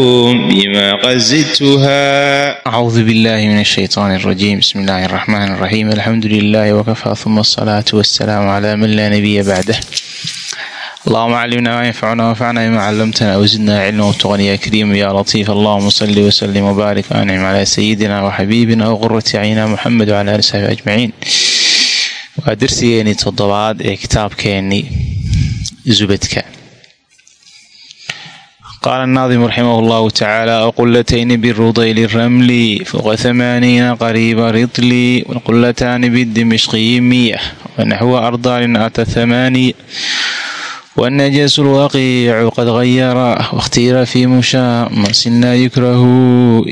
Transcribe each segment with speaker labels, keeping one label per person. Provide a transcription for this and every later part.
Speaker 1: بما قد زدتها
Speaker 2: أعوذ بالله من الشيطان الرجيم بسم الله الرحمن الرحيم الحمد لله وكفى ثم الصلاة والسلام على من لا نبي بعده اللهم علمنا ما ينفعنا وانفعنا بما علمتنا وزدنا علما وتقني يا كريم يا لطيف اللهم صل وسلم وبارك وانعم على سيدنا وحبيبنا وقرة عينا محمد وعلى آله وصحبه أجمعين waa darsigeenii toddobaad ee kitaabkeenii zubadka qaala naadim raximah allahu tacaala aqullatayni birudayli ramli fowqa hamaaniina qariiba ridli aqullataani bidimishqiyi miya wanaxwa ardaalin ata hamaaniya wanajasu lwaqiicu qad hayara wakhtiira fii mushaamasinaa yukrahu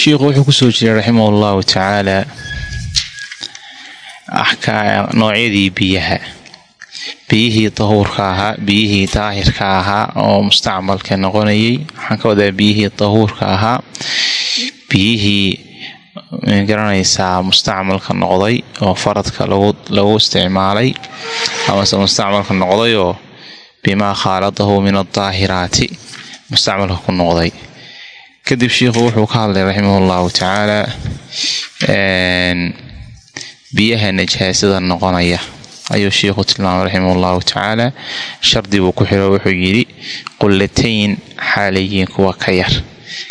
Speaker 2: shiikhu wuxuu ku soo jiray raximah allahu tacaala noocyadii biyaha biyihii dahuurka ahaa biyihii daahirka ahaa oo mustacmalka noqonayay. Waxaan ka wadaa biyihii dahuurka ahaa biyihii garanaysaa mustacmalka noqday oo faradka lagu isticmaalay amase mustacmalka noqdayoo bimaa khaaladahu min adaahiraati mustacmalka ku noqday. Kadib shiikhu wuxuu ka hadlay raximah llahu tacaala biyaha najaasada noqonaya ayuu sheikhu tilmaamay raximah llahu tacaala shardi buu ku xiro wuxuu yidhi qullatayn xaalayiin kuwa ka yar.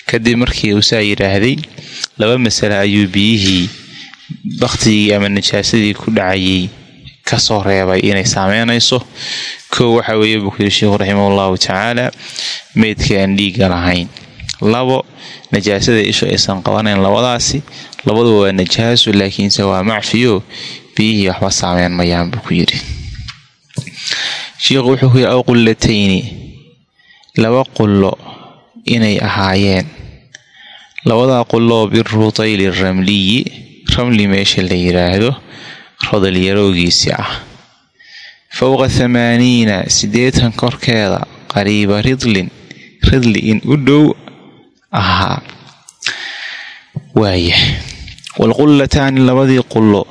Speaker 2: Kadib markii uu saa yidhaahday laba masale ayuu biyihii baktigii ama najaasadii ku dhacayay ka soo reebay inay saameynayso. Kow waxa weeye buu ku yidhi sheikhu raximah llahu tacaala meydka aan dhiiga lahayn. Labo najaasada ishu aysan qabanayn labadaasi. Labaduba waa najaaso laakiinse waa macfiyo biyihii waxba saameyn mayaan buu ku yidhi. Shiikhu wuxuu ku yidhi aw qullatayni laba qullo inay ahaayeen. Labadaa qulloo birutayli ramliyi ramli meesha la yidhaahdo rodalyarowgiisi ah. Fowqa thamaaniina siddeetan korkeeda qariiba ridlin ridli in u dhow ahaa. Waaya waalqullataani labadii qullo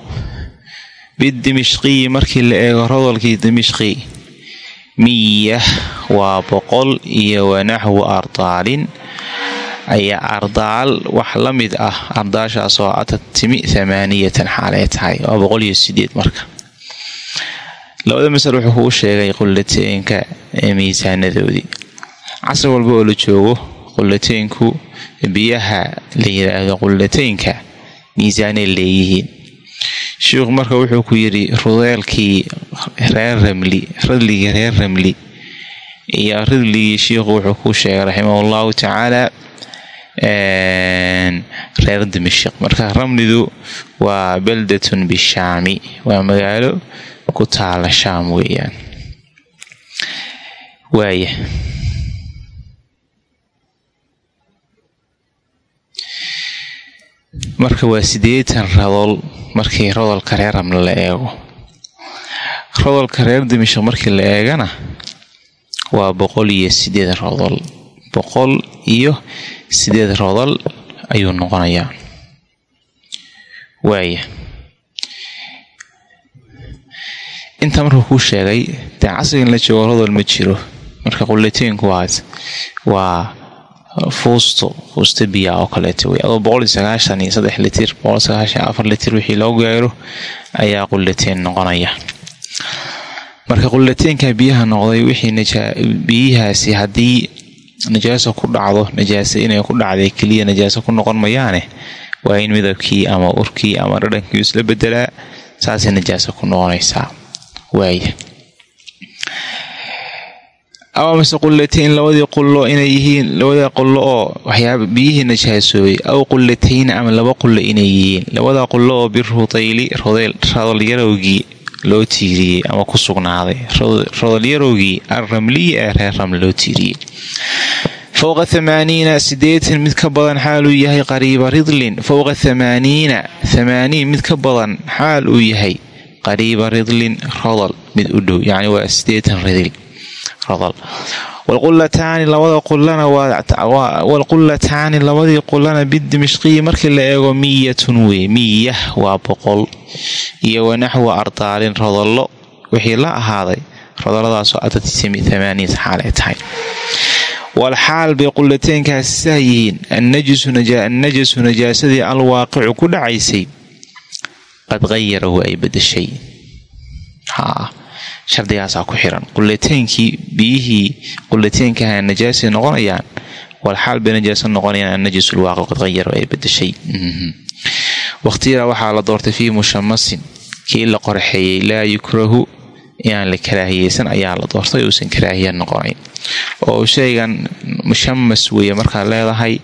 Speaker 2: bidimishqiyi markii la eego rodolkii dimishqi miyah waa boqol iyo wanaxwu ardaalin. Ayaa ardaal wax la mid ah ardaashaasoo atad timi thamaaniyatan xaalay tahay waa boqol iyo sideed marka. Labada masal wuxuu kuu sheegay qullateynka ee miisaanadoodii casri walba oo la joogo qullateynku biyaha la yidhaahdo qullateynka miisaanay leeyihiin sheikhu marka wuxuu ku yidhi rudeelkii reer ramli ridligii reer ramli iyo ridligii shiikhu wuxuu ku sheegay raximah allahu tacaala reer dimashik marka ramlidu waa baldatun bishaami waa magaalo ku taala shaam weeyaan. Waaya marka waa siddeetan radol markii rodolka reer ramle la eego. Rodolka reer dimashik markii la eegana waa boqol iyo sideed rodol boqol iyo sideed rodol ayuu noqonayaa. Waaya intaa markuu kuu sheegay dee casrigan la joogo rodol ma jiro. Marka qullateynku waas waa fuusto fuusto biyaa oo kaleeto wey adoo boqol sagaashan iyo saddex litir boqol sagaashan afar litir wixii loo gaaro ayaa qullateyn noqonaya. Marka qullateynka biyaha noqday wixii biyihaasi haddii najaaso ku dhacdo najaasa inay ku dhacday keliya najaaso ku noqon mayaane waa in midabkii ama urkii ama dhadhankii isla bedelaa saasay najaaso ku noqonaysaa. Waaya ama mase qullatayn labadii qullo inay yihiin labada qullo oo waxyaaba biyihii najaasoobay aw qullatayn ama laba qullo inay yihiin. Labada qullo oo birudayli rodeel radol yarowgii loo tiiriyey ama ku sugnaaday. Rodalyarowgii alramliyi ee reer ramle loo tiiriyey. Fowqa thamaaniina sideetan mid ka badan xaal uu yahay qariiba ridlin. Fowqa thamaaniina thamaaniin mid ka badan xaal uu yahay qariiba ridlin rodal mid u dhow. Yacni waa sideetan ridil walqulataani labadii qulana bidimishqiyi markii la eego miyatun wey miyah waa boqol iyo wanaxwa ardaalin rodollo wixii la ahaaday. Rodoladaasoo adad amaaniin xaal ay tahay. Walxaal bay qulateenkaas saa yihiin annajasu najaasadii alwaaqicu ku dhacaysay qad qayarahu ay badashay shardigaasaa ku xiran. qulateenkii biyihii qulateenkaha najaasay noqonayaan walxaal bay najaasa noqonayaan annajasulwaaqi qad qayarahu ay badashay waqhtiyada waxaa la doortay fii mushamasin kii la qorxeeyey laa yukrahu inaan la karaahiyeysan ayaa la doortay uusan karaahiya noqonayn. Oo shaygan mushamas weeye markaad leedahay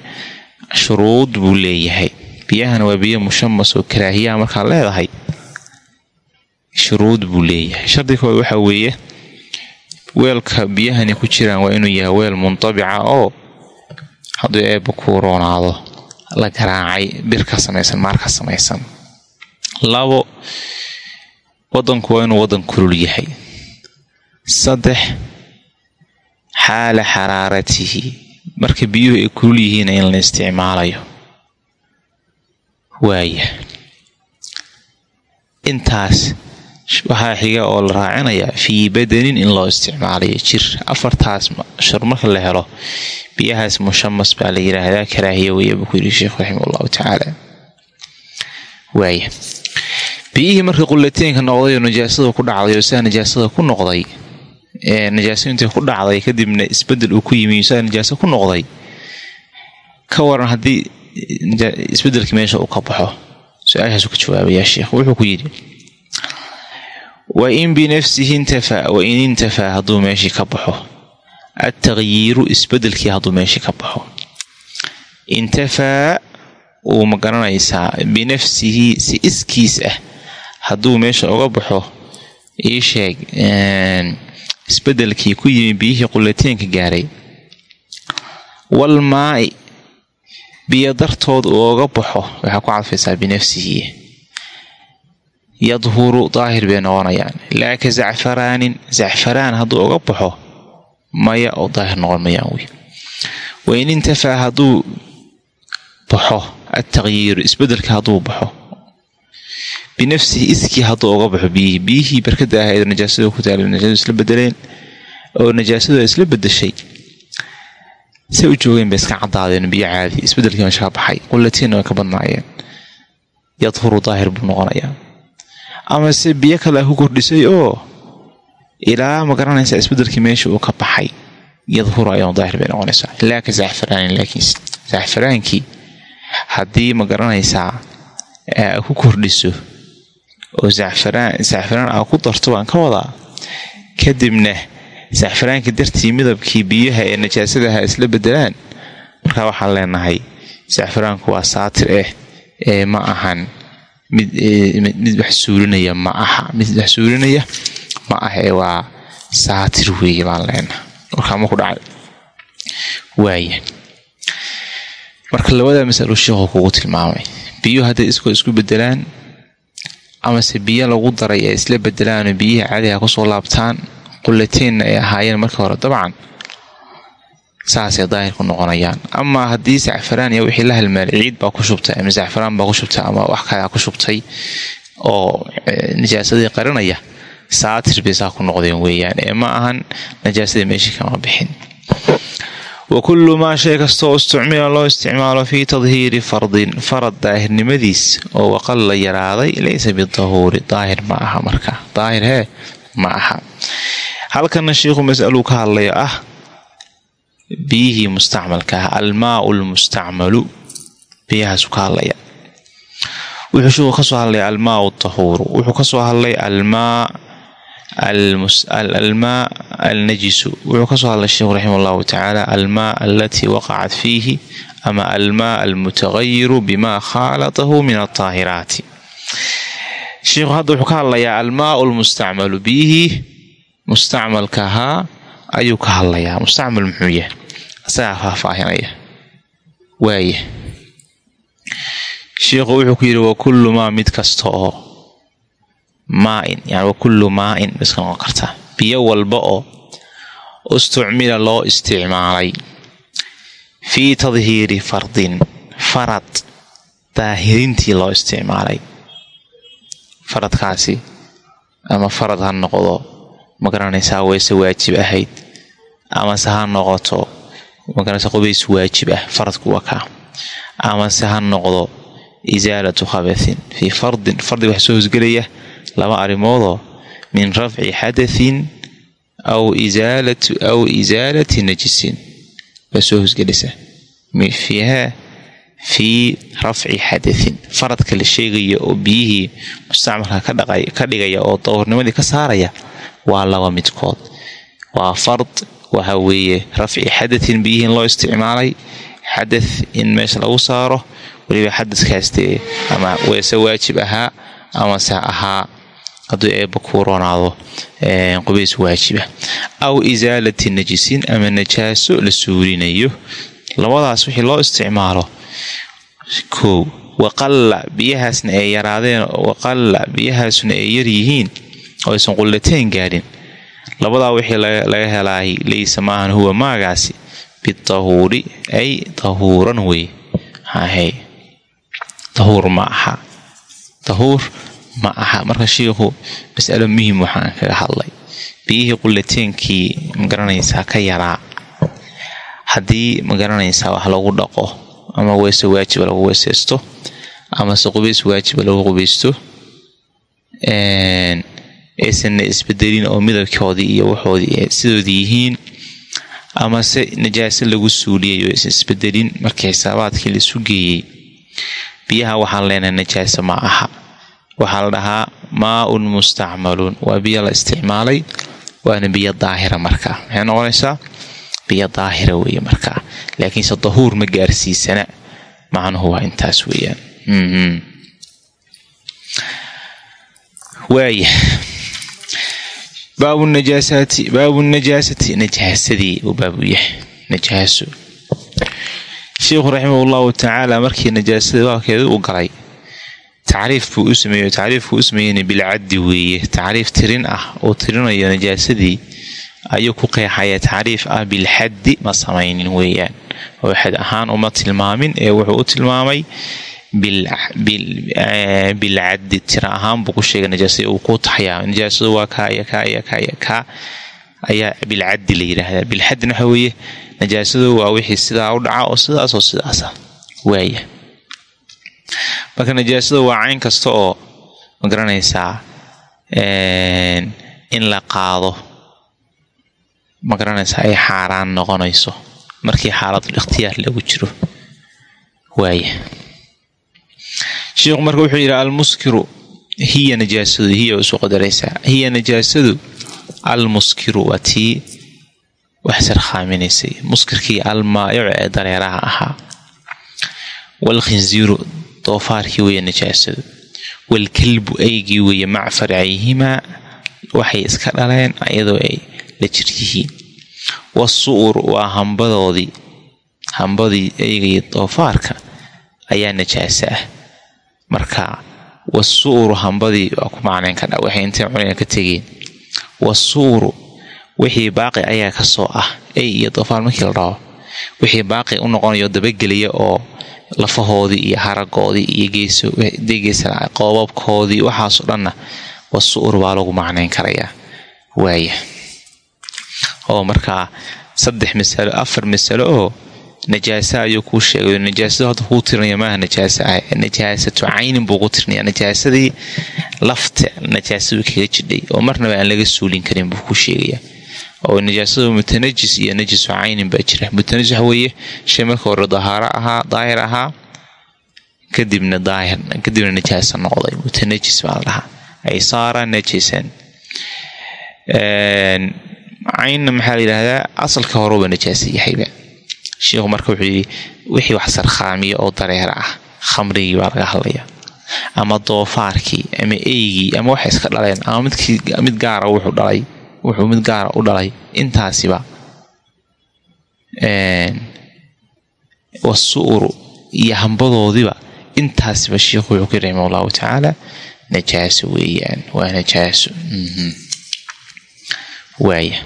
Speaker 2: shuruud buu leeyahay. Biyahana waa biyo mushamas oo karaahiyaha markaad leedahay shuruud buu leeyahay. Shardi kood waxaa weeye weelka biyahani ku jiraan waa inuu yahay weel muntabica oo hadduu eebba kuu roonaado la garaacay bir ka samaysan maar ka samaysan. Labo wadanku waa inuu wadan kulul yahay. Saddex xaala xaraaratihi marka biyuhu ay kulul yihiin in la isticmaalayo. Waaya intaas waxaa xiga oo la raacinayaa fii badanin in loo isticmaalayo jir. Afartaas shar marka la helo biyahaas mushamas baa la yidhaahdaa karaahiya weya buu ku yidhi sheekhu raxima allahu tacaala. Waaya biyihii markii qulateenka noqday oo najaasada ku dhacday oo sidaa najaasada ku noqday najaasa intay ku dhacday kadibna isbeddel uu ku yimi sidaa najaasa ku noqday ka waran haddii isbedelkii meesha uu ka baxo. Su'aashaasu ka jawaabayaa sheekh wuxuu ku yidhi wa in binafsihi intafaa wa in intafaa hadduu meeshii ka baxo. Attaqyiiru isbedelkii hadduu meeshii ka baxo. Intafaa uu ma garanaysaa. Binafsihi si iskiis ah hadduu meesha uga baxo ii sheeg isbedelkii ku yimi biyihii qulateenka gaaray. Walmaai biyo dartood uu uga baxo waxaa ku cadfaysaa binafsihi yadhuru daahir bay noqonayaan. Laa ka zacfaraanin zacfaraan hadduu uga baxo maya oo daahir noqon mayaan wy wain intafaa hadduu baxo attaqyiiru isbeddelka hadduu baxo binafsihi iskii hadduu uga baxo biyihii biyihii barkada ahayd najaasada ku taala najaasadu isla bedeleen oo najaasadu isla bedeshay say u joogeen bay iska cadaadeen biyo caadi isbedelkii ka baxay qulatiinna way ka badnaayeen. Yadhuru daahir buu noqonayaa ama se biyo kale ku kordhisay oo ilaa ma garanaysaa isbedelkii meesha uu ka baxay. Yadhuru ayaan daahir bay noqonaysaa. Ilaa ka zacfaraanin laakiin zacfaraankii haddii ma garanaysaa ku kordhiso oo zacfaraan aa ku darto waan ka wadaa. Kadibna zacfaraanka dartii midabkii biyaha ee najaasadaha isla bedelaan markaa waxaan leenahay zacfaraanku waa saatir eh ee ma ahan mid wax suulinaya ma aha. Mid wax suulinaya ma ah ee waa saatir weeye baan leenaha warkaama ku dhacay. Waaya marka labada masalo sheekhu kugu tilmaamay. Biyuhu hadday iskoo isku bedelaan amase biyo lagu daray ee isla bedelaanoo biyihii caadiga ku soo laabtaan qulateenna ay ahaayeen marka hore. Dabcan saasay daahir ku noqonayaan. Amaa haddii zacfaraan iyo wixii la halmaalay ciid baa ku shubtay ama zacfaraan baa ku shubtay ama wax kalea ku shubtay oo najaasadii qarinaya saatir bay ku noqdeen weeyaan. Ee ma ahan najaasadii meeshii kama bixin. Wa kullu maa shay kastoo istucmila loo isticmaalo fii tadhiiri fardin farad daahirnimadiis oo waqal la yaraaday laysa bidahuuri daahir ma aha marka. Daahir hee ma aha. Halkana sheikhu masaluu ka hadlayo ah biyihii mustacmalka ah almaau lmustacmalu biyahaasu ka hadlaya wuxuu sheikhu ka soo hadlaya almaau tahuuru. Wuxuu ka soo hadlay almaa almaa alnajisu wuxuu ka soo hadlay sheikhu raximah allahu tacaala almaa alatii waqacat fiihi ama almaa almutagayiru bima khaalatahu min altaahiraati sheikhu hadda wuxuu ka hadlayaa almaau lmustacmalu biyihii mustacmalka ahaa ayuu ka hadlayaa. Mustacmal muxuu yahay? Isagaa faahfaahinaya. Waaya sheikhu wuxuu ku yidhi wakullu maa mid kasta oo maain yani wakullu maain miska noqon kartaa. Biyo walba oo istucmila loo isticmaalay. Fii tadhiiri fardin farad daahirintii loo isticmaalay. Faradkaasi ama farad ha noqdo ma garanaysaa weyse waajib ahayd. Amase ha noqoto magaranaysa qubays waajib ah faradku waa kaa. Amase ha noqdo isaalatu khabathin fii fardin fardi wax soo hosgelaya laba arrimoodoo min rafci xadathin aw aw isaalati najisin. Baa soo hosgelisa. Fiiha fii rafci xadathin. Faradka la sheegaya oo biyihii mustacmalka ka dhigaya oo dowrnimadii ka saaraya waa laba midkood. Waa fard waxa weeye rafci xadathin biyihiin loo isticmaalay. Xadath in meesha lagu saaro weliba xadadkaastee ama weese waajib ahaa amase ahaa hadduu eebba kuu roonaado qubays waajiba aw isaalati najisin ama najaaso la suulinayo. Labadaas wixii loo isticmaalo. Kow waqalla biyahaasna ay yaraadeen waqalla biyahaasna ay yar oo aysan qullateen gaadhin labadaa wixii laga helaay laysa maahan huwa maagaasi bitahuuri ay tahuuran wey hahe tahuur ma aha. Tahuur ma aha. Marka sheikhu mas'alo muhiim waxaan kaga hadlay. Biyihii qullateenkii ma garanaysaa ka yaraa haddii ma garanaysaa wax lagu dhaqo ama weyse waajiba lagu weysaysto amase qubays waajiba lagu qubaysto aysanna isbedelin oo midabkoodii iyo waxoodii sidoodii yihiin amase najaase lagu suuliyay oo aysan isbedelin markii xisaabaadkii la isu geeyey biyaha waxaan leenahay najaase ma aha. Waxaa la dhahaa maaun mustacmaluun. Waa biyo la isticmaalay waana biyo daahira markaa maxay noqonaysaa? Biyo daahira weeye markaa laakiinse dahuur ma gaarsiisana. Macnuhu waa intaas weeyaan. Waaya baabu najaasaati baabu najaasati najaasadii uu baabu yahay najaaso sheikhu raximah llahu tacaala markii najaasada baabkeeda u galay tacriif buu u sameeyo tacriifkuu u sameeyeyna bilcaddi weeye tacriif tirin ah oo tirinayo najaasadii ayuu ku qeexaya tacriif ah bilxaddi ma samaynin weeyaan oo xad ahaan uma tilmaamin ee wuxuu u tilmaamay bilcaddi tira ahaan buu ku sheegay najaasada uu ku taxyaa najaasadu waa kaa iyo kaa iyo kaa iyo kaa ayaa bilcaddi la yidhaahdaa bilxaddina waxa weeye najaasadu waa wixii sidaa u dhaca oo sidaas oo sidaasa waaya marka najaasada waa cayn kasta oo ma garanaysaa in la qaado. Ma garanaysaa ay xaaraan noqonayso. Markii xaaladul ikhtiyaar lagu jiro. Waaya sheikhu marka wuxuu yidhi almuskiru hiya najaasadu. Hiya isu qadaraysaa. Hiya najaasadu almuskiru waa tii wax sarkhaaminaysay muskirkii almaa'icu ee dareeraha ahaa. Waalkhinziiru doofaarkii weeye najaasadu. Waalkalbu aygii weeye mac farcayhimaa waxay iska dhaleen iyadoo ay la jir yihiin wasu'ur waa hambadoodii. Hambadii eyga iyo doofaarka ayaa najaasa ah wasu'uru hambadii waa ku macnayn kadha waxay intay cunayna ka tegeen? Wasu'uru wixii baaqi ayaa ka soo ah ey iyo doofaar markii la dhaho. Wixii baaqi u noqonayo dabageliya oo lafahoodii iyo haragoodii iyo geeso qoobabkoodii waxaasoo dhanna wasu'ur baa lagu macnayn karayaa waaya oo markaa saddex masalo afar masalo oo najaasa ayuu kuu sheegay najaasadu hadda kuu tirinaya maaha najaasa ah najaasatu caynin buu ku tirinaya najaasadii lafta najaasadu kaga jidhay oo marnaba aan laga suulin karin buu ku sheegaya oo najaasadu mutanajis iyo najisu caynin baa jira mutanajis waxa weeye shay marka hore dahaaro ahaa daahir ahaa kadibna daahir kadibna najaasa noqday mutanajis baa la dhahaa ay saara najisan caynna maxaa la yidhaahdaa asalka horeba najaasa yahayba sheikhu marka wuxuu yidhi wixii wax sarkhaamiya oo dareera ah khamrigii baa laga hadlaya ama doofaarkii ama eygii ama waxay iska dhaleen ama midkii mid gaara wuxuu dhalay wuxuu mid gaara u dhalay. Intaasiba wasu'uru iyo hambadoodiba intaasiba sheikhu wuxuu ku yiri raximah allahu tacaala najaaso weeyaan waa najaaso waaya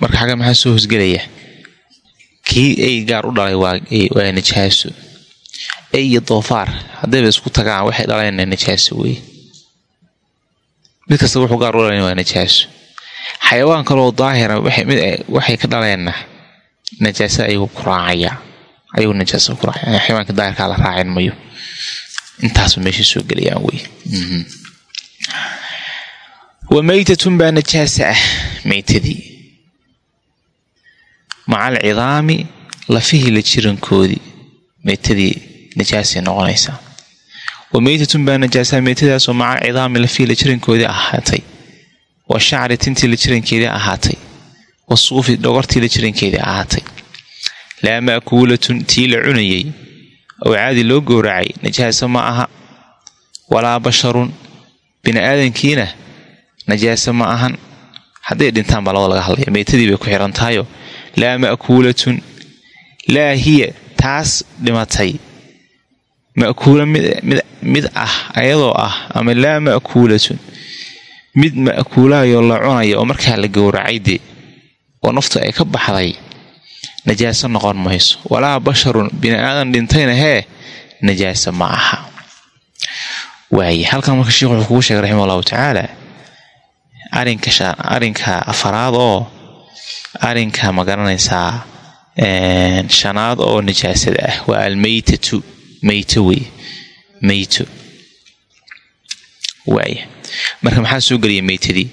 Speaker 2: marka xagga maxaa soo hosgelaya kii ey gaar u dhalay waa najaaso. Ey iyo doofaar haddayba isku tagaan waxay dhaleen najaaso wey mid kasta wuxuu gaar u dhalan waa najaaso. Xayawaan kaloo daahira waxay ka dhaleenna najaasa ayuu ku raacaya ayuu najaasa ku raacaya xayawaanka daahirkaa la raacin mayo. Intaasu meesha soo gelayaan wey wa maytatun baa najaasa ah maytadii maca alcidaami lafihii la jirankoodii maytadii najaasay noqonaysaa wa meytatun baa najaasaa meytadaasoo maca alcidaami lafihii la jirankoodii ahaatay. Wa shacri tintii la jirankeedii ahaatay. Wa suufi dhogortii la jirankeedii ahaatay. Laa ma'kuulatun tii la cunayay oo caadi loo gowracay najaasa ma aha. Walaa basharun bini aadankiina najaasa ma ahan. Hadday dhintaan baa labada laga hadlaya meytadii bay ku xiran tahayo laa ma'kuulatun laa hiya taas dhimatay ma'kuula mid ah ayadoo ah ama laa ma'kuulatun mid ma'kuulaayoo la cunaya oo markaa la gowracay dee oo naftu ay ka baxday najaaso noqon mayso walaa basharun bini aadan dhintayna hee najaasa ma aha waaye halkan marka sheikhu wuxuu kugu sheegay raxima allahu tacaala arinka afaraad oo arinka ma garanaysaa shanaad oo najaasada ah. Waa almeytatu meyto wey meyto waaya marka maxaa soo gelaya meytadii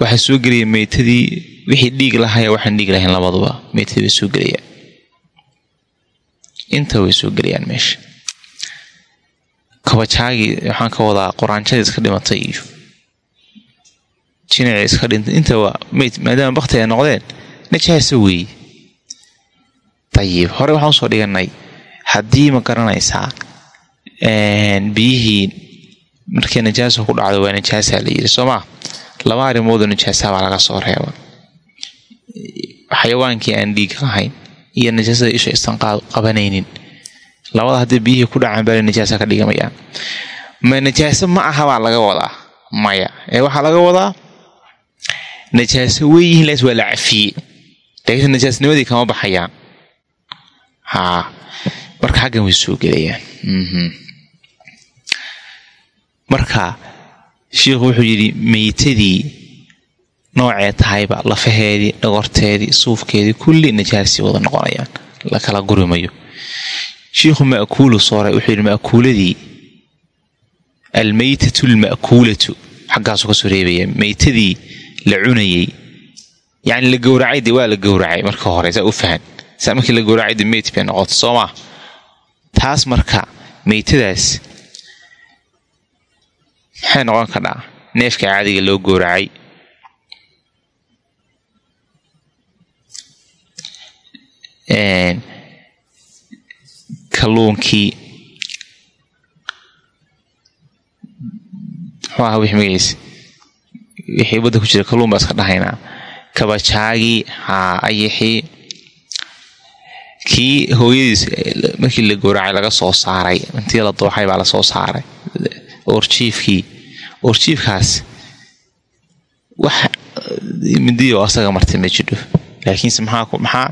Speaker 2: waxaa soo gelaya meytadii wixii dhiig lahaya waxaan dhiig lahayn labaduba meytadii way soo gelayaan inta way soo gelayaan meesha. Kabajaagii waxaan ka wadaa qoraanjadii iska dhimatay. iyo jinacii iska dhintay inta waa meyd maadaama bakti ay noqdeen. Najaasa weeye dayib hore waxaan u soo dhiganay haddii ma garanaysaa biyihii markii najaasa ku dhacdo waa najaasa la yidhi soo maa laba arrimoodoo najaasa baa laga soo reeba xayawaankii aan dhiig lahayn iyo najaasada isha istan qabanaynin labada haddii biyihii ku dhacaan baa najaasa ka dhigamayaan ma najaase ma aha baa laga wadaa maya. Ee waxaa laga wadaa najaaso weyihiin laas waa la cafiyey laakiinse najaasnimadii kama baxayaan haa marka xaggan way soo gelayaan. Marka sheikhu wuxuu yidhi meytadii noocee tahayba lafaheedii dhagorteedii suufkeedii kulli najaasii wada noqonayaan. La kala gurimayo. Shiikhu ma'kuulu sooray wuxuu yidhi ma'kuuladii almeytatu lma'kuulatu xaggaasuu ka soo reebaya meytadii la cunayey. Yacni la gowracay dee waa la gowracay marka hore saa u fahan. Saa markii la gowracay dee meyt bay noqota soo maa taas marka meytadaas maxay noqon kadhaa neefka caadiga loo gowracay. Kalluunkii. Muxuu ahaa wixii magaciisa wixii badda ku jira kalluun baa iska dhahaynaa kabajaagii haa ayixii kii hooyadiis markii la gowracay laga soo saaray intii la dooxay baa la soo saaray. Oorjiifkii oorjiifkaas wax midiyo asaga martay ma jidho. Laakiinse maxaa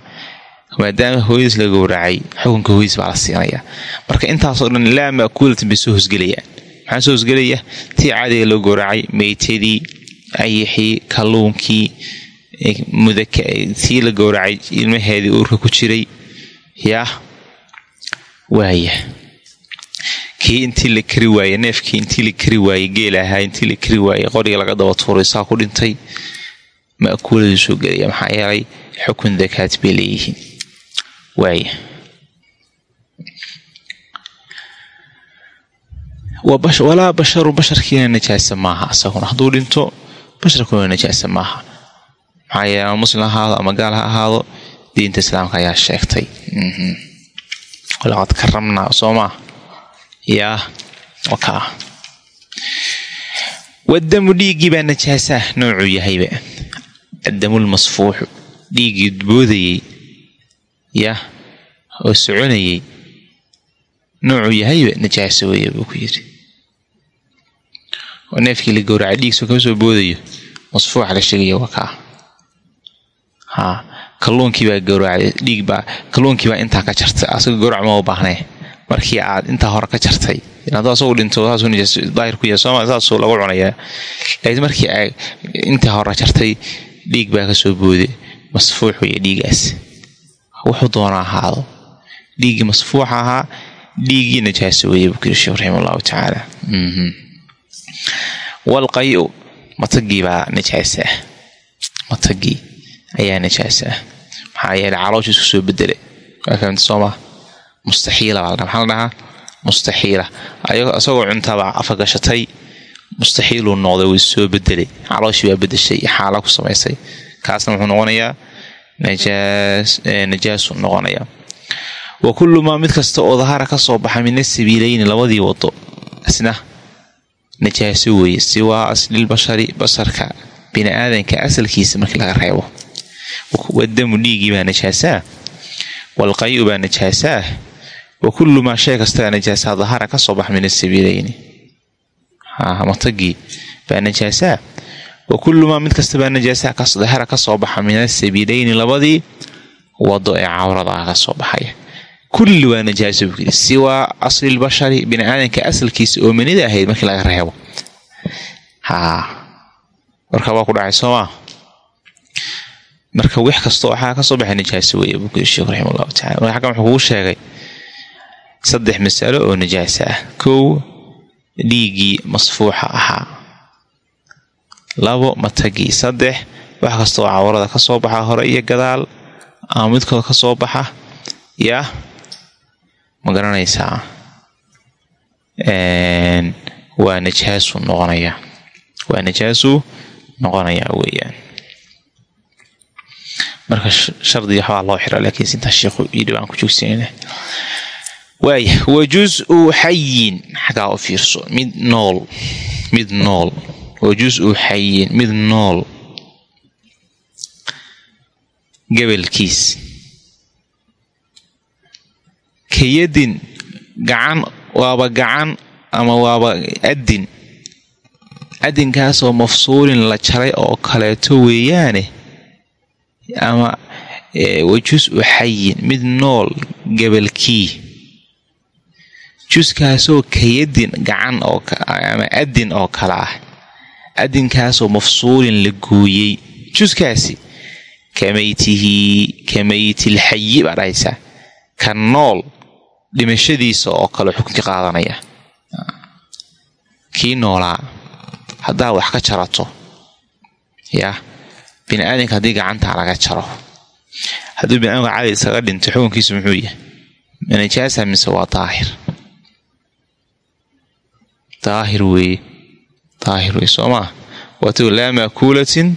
Speaker 2: maadaama hooyadiis la gowracay xukunka hooyadiis baa la siinayaa marka intaasoo dhan laa ma'kuulatin bay soo hosgelayaan maxaa soo hosgelaya tii caadiga loo gowracay meytadii ayixii kalluunkii tii la gowracay ilmaheedii uurka ku jiray yaah waaya kii intii la kari waayey neefkii intii la kari waayey geel ahaa intii la kari waayey qoriga laga daba tuuray saa ku dhintay ma'kuuladuu soo gelaya maxaa yeelay xukun dakaat bay leeyihiin. Waaya walaa basharu basharkiina najaasa maaha isaguna hadduu dhinto basharkuna najaasa maaha. Maxaa yeele ama muslim ha ahaado ama gaal ha ahaado diinta islaamka ayaa sheegtay. Laqad karamnaa soomaa yaa wakaa wadamu dhiiggii baa najaasaa noocuu yahayba addamulmasfuuxu dhiiggii boodayey. Yah oo soconayay noocuu yahayba najaaso weeye buu ku yidhi oo neefkii la gowracay dhiigso kama soo boodayo. Masfuuxa la sheegaya waa kaa haa kalluunkiibaa gowracay dhiig baa kalluunkiibaa intaa ka jartay. Asaga gowrac ma u baahnee markii aad intaa hore ka jartay hadduu asagu dhinto saasuu nijaas daahir ku yahay sooma saasuu lagu cunayaa laakiin markii aad intaa hore jartay dhiig baa ka soo booday. Masfuux weeye dhiigaas. Wuxuu doona ahaado dhiiggii masfuuxa ahaa dhiiggii najaaso weeye buu kuyiri sheekh raxima allahu tacaala walqayu matagii baa najaasa ah matagii ayaa najaasa ah maxaa yeele caloosha isku soo bedelay waa fahamta sooma mustaxiila baa maxaa la dhahaa? Mustaxiila. Isagoo cuntabaa afa gashatay mustaxiiluu noqday way soo bedelay calooshii baa bedeshay xaala ku samaysay. Kaasna wuxuu noqonayaa najaasuu noqonayaa. Wa kullu maa mid kasta oo dahara ka soo baxa min asabiileyni labadii wado isna najaaso weeye siwaa aslilbashari basarka bini aadanka asalkiisa markii laga reebo. Wadamu dhiigii baa najaasaa walqayu baa najaasaa wa kullu maa shay kastaa najaasaa dahara ka soo baxa min asabiileyni matagii baa najaasaa wa kullu maa mid kasta baa najaasaa dahara ka soo baxa min asabiileyni labadii wado ee cawrada ah ka soo baxaya kulli waa najaaso buu yidhi siwaa aslilbashari bini aadanka asalkiisa oo manida ahayd markii laga reebo. Marka waa ku dhacay soomaa marka wix kasta waxaa ka soo baxay najaaso weeye buu kuyiri sheekhu raxima allahu tacala marka xaggan wuxuu kugu sheegay saddex masalo oo najaasa ah. Kow dhiiggii masfuuxa ahaa. Labo matagii. Saddex wax kasta oo cawrada ka soo baxa hore iyo gadaal. Ama midkood ka soo baxa. Yaa ma garanaysaa waa najaasu noqonaya. Waa najaasu noqonayaa weeyaan. Marka shardi waxbaa loo xira laakiin sintaa sheikhu yidhi waan ku joogsanayna waaya wa jus-u xayin xaggaa u fiirso mid nool mid nool. Wa jus-u xayin mid nool. Gebelkiis kayadin gacan waaba gacan ama waaba adin adinkaasoo mafsuulin la jaray oo kaleeto weeyaane ama wajus-u xayin mid nool gebelkii. Juskaasoo kayadin gacan ama adin oo kale ah. Adinkaasoo mafsuulin la gooyey. Juskaasi kamaytihi kamaytilxayi baa dhahaysaa. Ka nool dhimashadiisa oo kale xukun ka qaadanaya kii noolaa haddaa wax ka jarato yaa bini aadamka haddii gacantaa laga jaro hadduu bini aadamka cali isaga dhinto xukunkiisu muxuu yahay? Najaasa mise waa daahir? Daahir weeye daahir weye soo maa waatu laa maakuulatin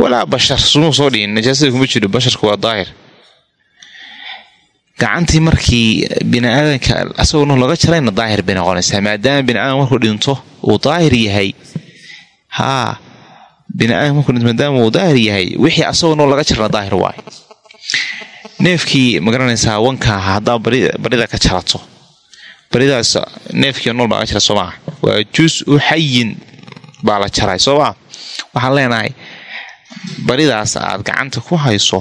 Speaker 2: walaa bashar sumuu soo dhigin najaasada kuma jiro basharku waa daahir gacantii markii bini aadanka asagoo laga jarayna daahir bay noqonaysaa maadaama bini aadam markuu dhinto uu daahir yahay. Haa bini aadam markuu dhinto maadaama uu daahir yahay wixii asagoo nool laga jarana daahir waay neefkii ma garanaysaa wanka ahaa haddaa barida ka jarato. Baridaas neefkii nool baa laga jara soo maa waa jus-u xayin baa la jaray soo maa waxaan leenahay baridaas aad gacanta ku hayso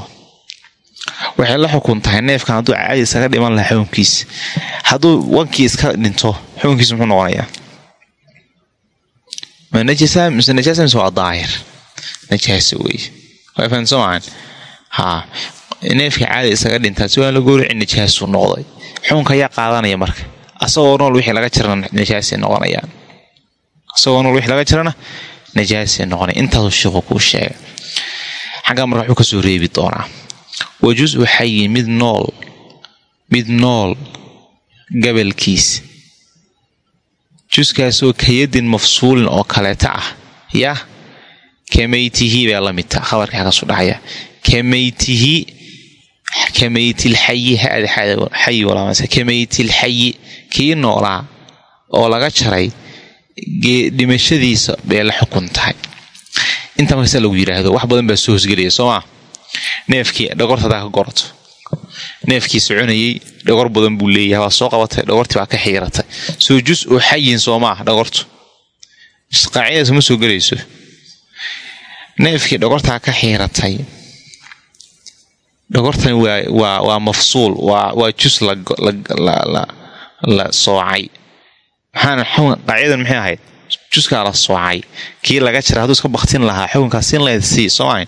Speaker 2: waxay la xukun tahay neefkan hadduu caadi isaga dhiman lahaa xukunkiisa hadduu wankii iska dhinto xukunkiisa muxuu noqonayaa? Mise neefka caadi isaga dhintaa si waa la goorici najaasuu noqday. Xukunka ayaa qaadanaya marka. Asagoo nool wixii laga jirana najaasay noqonayaan. Asagoo nool wixii laga jirana najaasay noqonaya intaasuu sheikhu kuu sheegay. Xaggaa marka wuxuu ka soo reebi doonaa wa jus-u xayin mid nool mid nool gabalkiis juskaasoo kayadin mafsuulin oo kaleeta ah. Yah kamaytihi baa la mid taha khabarka xagaasu dhacaya. Kamaytihi kamaytilxayi xayi walaamas kamaytilxayi kii noolaa oo laga jaray dhimashadiisa bay la xukun tahay intaa markasa lagu yidhaahdo wax badan baa soo hosgelaya soo maa neefkii dhogorta hadaa ka gorato neefkii soconayey dhogor badan buu leeyahay waa soo qabatay dhogortii baa ka xiiratay. Soo jus oo xayin soo maaha dhogortu. Qaacidadaas ma soo gelayso. Neefkii dhogortaa ka xiiratay. Dhogortan waa mafsuul waa jus la soocay. Qaacidadan maxay ahayd? Juskaa la soocay. Kii laga jaray hadduu iska baktin lahaa xukunkaa sin leed sii soo ahayn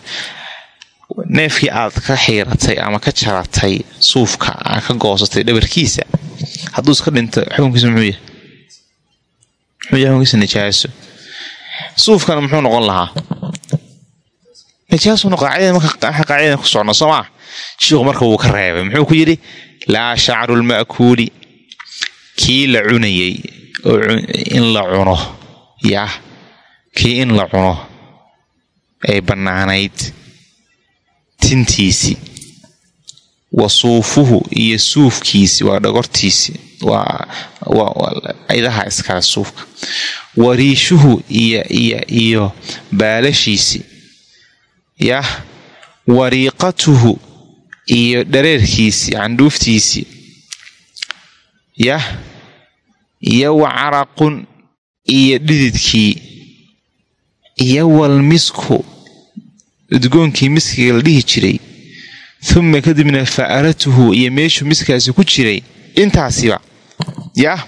Speaker 2: neefkii aad ka xiiratay ama ka jaratay suufka aad ka goosatay dhabarkiisa hadduu iska dhinto xukunkiisa muxuu yahay? Muxuu yahay xukunkiisa najaaso? Suufkana muxuu noqon lahaa? Najaasuna qaacida marka qaacidadan ku socno soo maa shiikhu marka wuu ka reebay muxuu ku yidhi laa shacru lma'kuuli kii la cunayey in la cuno yah kii in la cuno ay bannaanayd tintiisii wa suufuhu iyo suufkiisi waa dhagortiisi waa idaha iskale suufka. Wa riishuhu iyo baalashiisi yah wariiqatuhu iyo dhareerkiisii candhuuftiisii yah iyo wa caraqun iyo dhididkii iyo walmisku udgoonkii miskiga la dhihi jiray. Uma kadibna fa'aratuhu iyo meeshuu miskaasi ku jiray. Intaasiba yah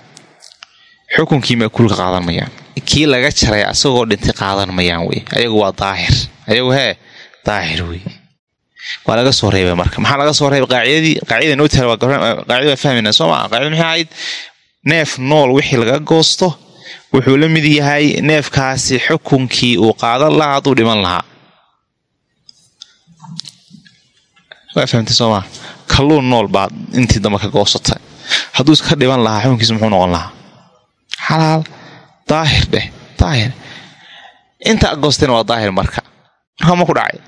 Speaker 2: xukunkii maakuulka qaadan mayaan. Kii laga jaray asagoo dhintay qaadan mayaan wey ayagu waa daahir. Ayagu hee daahir wey waa laga soo reebay marka. Maxaa laga soo reebay? Qaacidadii qaacida noo taal qaacida waa fahmayna soo maa qaacida maxay ahayd? Neef nool wixii laga goosto wuxuu la mid yahay neefkaasi xukunkii uu qaadan lahaa hadduu dhiman lahaa waa fahamtay soo maa kalluun nool baad intii dambe ka goosatay. Hadduu iska dhiman lahaa xukunkiisa muxuu noqon lahaa? Xalaal. Daahir dheh. Daahir. Inta goostayna waa daahir marka. Marka ma ku dhacay?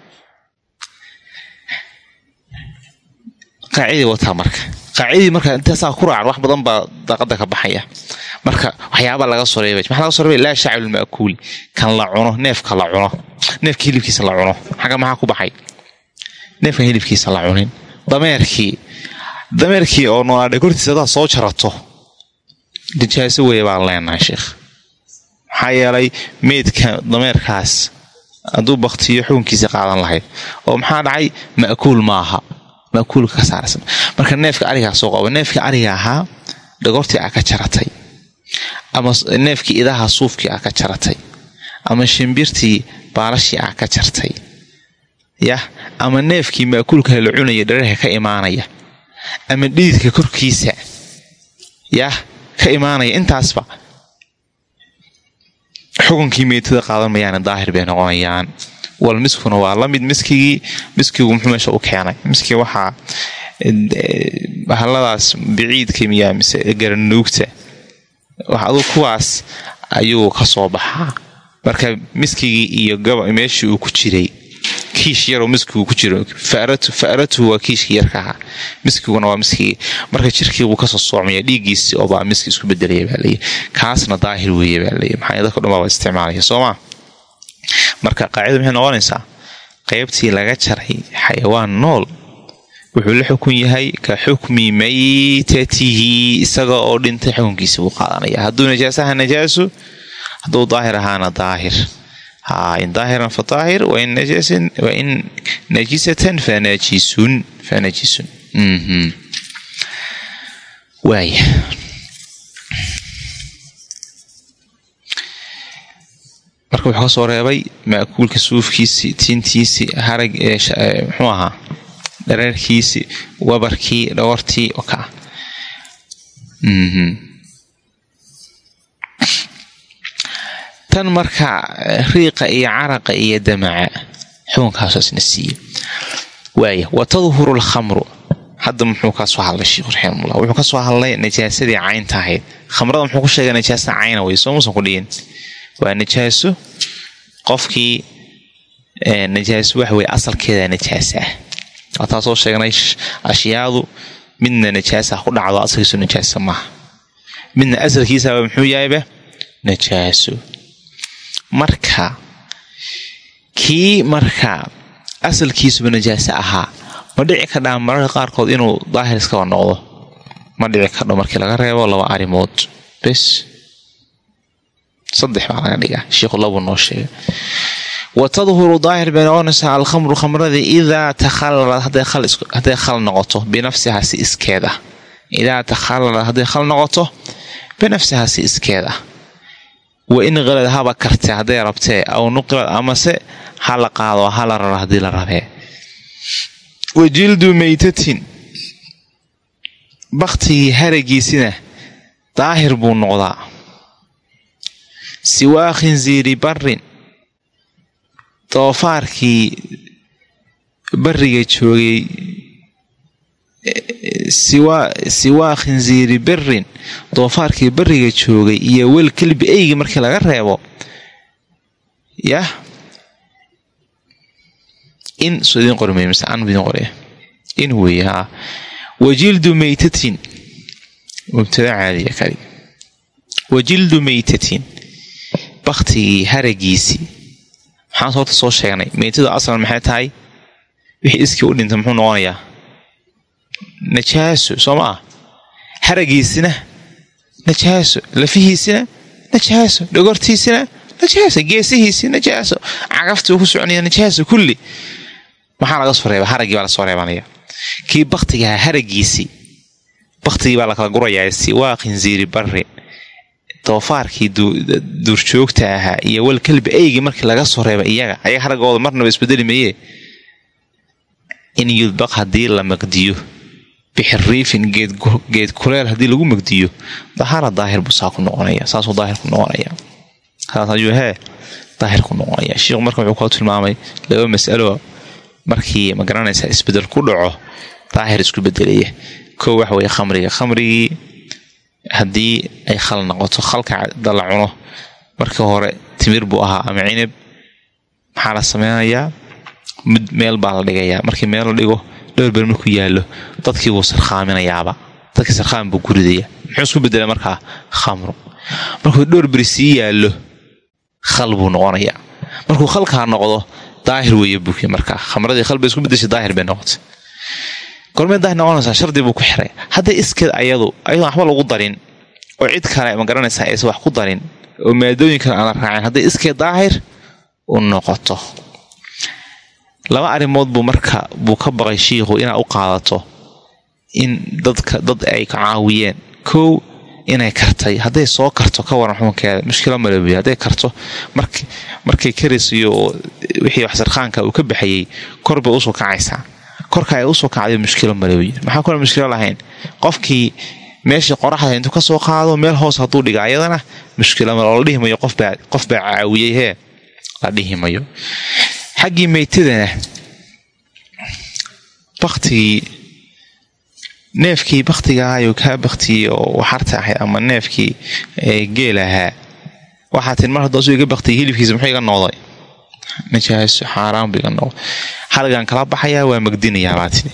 Speaker 2: Qaacidii wataa marka. Qaacidii marka intaasaa ku raacan wax badan baa daaqada ka baxaya. Marka waxyaabaa laga soo reebay. Maxaa laga soo reebay? Laa shacru lma'kuuli kan la cuno neefka la cuno. Neefka hilibkiisa la cuno. Xagga maxaa ku baxay neefkan hilibkiisa la cunin. Dameerkii dameerkii oo noolaadhay kortiisa hadaad soo jarato. Nijaaso weeye baan leenahay sheekh maxaa yeelay meydka dameerkaas hadduu baktiyo xukunkiisa qaadan lahayd oo maxaa dhacay? Ma'kuul maaha. Ma'kuulka ka saaraysan marka neefka arigaa soo qaba neefka ariga ahaa dhagortii aa ka jaratay. Ama neefkii idaha suufkii aa ka jaratay. Ama shimbirtii baalashii aa ka jartay yah ama neefkii ma'kuulka la cunaya dhararka ka imaanaya. Ama dhididka korkiisa. Yah ka imaanaya intaasba. Xukunkii meetada qaadan mayaane daahir bay noqonayaan. Wal miskuna waa la mid miskigii miskigu muxuu meesha u keenay? Miskii waxaa bahaladaas biciidka miyaa mise garanuugta wax aduu kuwaas ayuu ka soo baxaa. Marka miskigii iyo meeshii uu ku jiray kiish yaroo miskigu ku jiro. Fa'ratuhu waa kiishkii yarka ahaa miskiguna waa miskigii marka jirkii ka soo soocmaya dhiiggiisii oobaa miski isku bedelaya baa leeyahy kaasna daahir weeye baa leeyahy maxaa dadka dhan baaba isticmaalaya soomaa marka qaacida maxay noqonaysaa? Qaybtii laga jaray xayawaan nool wuxuu la xukun yahay ka xukmi maytatihi isaga oo dhintay xukunkiisa buu qaadanaya. Hadduu najaasaha najaaso hadduu daahir ahaana daahir in daahiran fa daahir wain najisatan fanajisun fanajisun waaya marka wuxuu ka soo reebay ma'kuulka suufkiisii tiintiisii harag muxuu ahaa? Dhareerkiisii wabarkii dhawartii oo kaa tan marka riiqa iyo caraqa iyo damaca xukunkaasoo isna siiye waaya wa tadhuru hadda muxuu ka soo hadlay sheikhu raximahullah? Wuxuu ka soo hadlay najaasadii caynta ahayd. Khamrada muxuu ku sheegay najaasa cayna wey soo muusan ku dhigin waa najaaso qofkii najaaso waxa weye asalkeeda najaasa ah. Waataa soo sheegnay ashyaadu midna najaasa ku dhacdo asalkiisu najaasa maaha. Midna asalkiisaba muxuu yahayba najaaso marka. Kii marka asalkiisuba najaaso ahaa. Ma dhici kadhaa mararka qaarkood inuu daahir iskaba noqdo? Ma dhici kadho markii laga reebo laba arrimood. Bes. Saddex baa laga dhigaa. Sheikhu labu noo sheega wa tadhuru daahir bay noqonaysaa alkhamru khamradii idaa takhalalad hadday khal noqoto binafsiha si iskeed ah idaa takhalalad hadday khal noqoto binafsiha si iskeed ah wa in qalad haba kartee hadday rabtee aw nuqilad amase ha la qaado ha la raro haddii la rabee wa jildu meytatin baktigii haragiisina daahir buu noqdaa. Siwaa khinziiri barin doofaarkii bariga joogay siwaa khinziiri birin doofaarkii bariga joogay iyo wel kelbi eygii markii laga reebo. Yah in soo idin qormay mise an idin qoraya in weeye haa wajildu meytatin mubtada caadiya kali wajildu meytatin baktigii haragiisii maxaan soorta soo sheegnay? Meytadu aslan maxay tahay? Wixii iskii u dhintay muxuu noqonayaa najaaso soo ma ah haragiisina najaaso lafihiisina najaaso dhogortiisina najaaso geesihiisi najaaso cagaftii ku soconaya najaaso kulli maxaa laga soo reeba haragii baa la soo reebanaya kii baktigaha haragiisii baktigii baa lakala gurayaa siwaa khinziiri barri doofaarkii duurjoogta ahaa iyo wal kalbi eygii markii laga soo reeba iyaga ayaga haragooda marnaba isbedeli mayee in yudbaq haddii la maqdiyo bixiriifin geed kuleel haddii lagu magdiyo dahara daahir buu saa ku noqonaya saasuu daahir ku noqonaya saas ayuu hee daahir ku noqonaya sheikhu marka wuxuu kala tilmaamay laba masalo markii ma garanaysaa isbeddel ku dhaco daahir isku bedelaya koo waxa weye khamriga. Khamrigii haddii ay khal noqoto khalka dala cuno markii hore timir buu ahaa. Ama cinab maxaa la sameynayaa mid meel baa la dhigayaa. Markii meel la dhigo dhowr ber markuu yaallo dadkii buu sarkhaaminayaaba dadkii sarkhaam buu guridaya muxuu isku bedela markaa? Khamru. Markuu dhowr beri sii yaallo khal buu noqonayaa. Markuu khalkaa noqdo daahir weeye buuki markaa. Khamradii khal bay isku bedeshay daahir bay noqotay. Gormee daahir noqonaysaa shardi buu ku xiray. Hadday iskeed ayadu ayadoon waxba lagu darin oo cid kale ma garanaysaa aysan wax ku darin oo maadooyin kale aan la raacin hadday iskeed daahir u noqoto laba arrimood buu marka buu ka baqay shiikhu inaad u qaadato in dadka dad ay ka caawiyeen. Kow inay kartay. Hadday soo karto ka waran xukunkeeda mushkila malebiya hadday karto markay karaysiyo wixii wax sarkhaanka uu ka baxayey kor bay u soo kacaysaa. Korka ay u soo kacday mushkilo malebiya maxaa kale mushkilo lahayn? Qofkii meeshii qoraxda intuu ka soo qaado meel hoos hadduu dhiga ayadana mushkila male oo la dhihi mayo qofbaa qof baa caawiyey hee? La dhihi mayo xaggii meytadana baktigii neefkii baktiga ahaayo kaa baktiyey oo waxarta ahayd ama neefkii geel ahaa? Waxaa tii mar haddoosu iga baktiyay hilibkiisa muxuu iga noqday? Najaaso xaaraan buu iga noqday. Haligan kala baxayaa waa magdinayaa baa tidi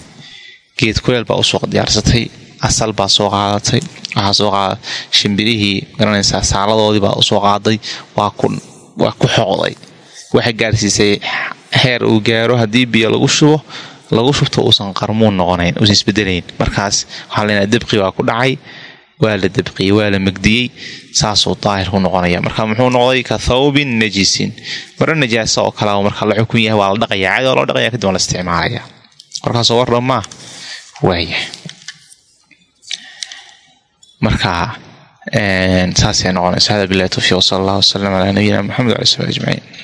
Speaker 2: geed kuleel baa u soo diyaarsatay asal baa soo qaadatay waxaa soo qaada shimbirihii garanaysaa saaladoodii baa u soo qaaday waa ku xoqday. Waxay gaarsiisay heer uu gaaro haddii biyo lagu shubo lagu shubto uusan qarmuun noqonayn uusan isbedelayn markaas waxaa leenaha debqi baa ku dhacay waa la debqiyey waa la magdiyey saasuu daahir ku noqonaya marka muxuu noqday ka thawbin najisin. Maro najaasa oo kalea marka la xukun yahay waa la dhaqaya caadi loo dhaqaya kadib waa la isticmaalaya markaasoo war dhammaa waaya marka saasay noqonaysa hada bilahi tawfiiq sala allah wasalam calaa nabiyina maxamed wala sahbi ajmaciin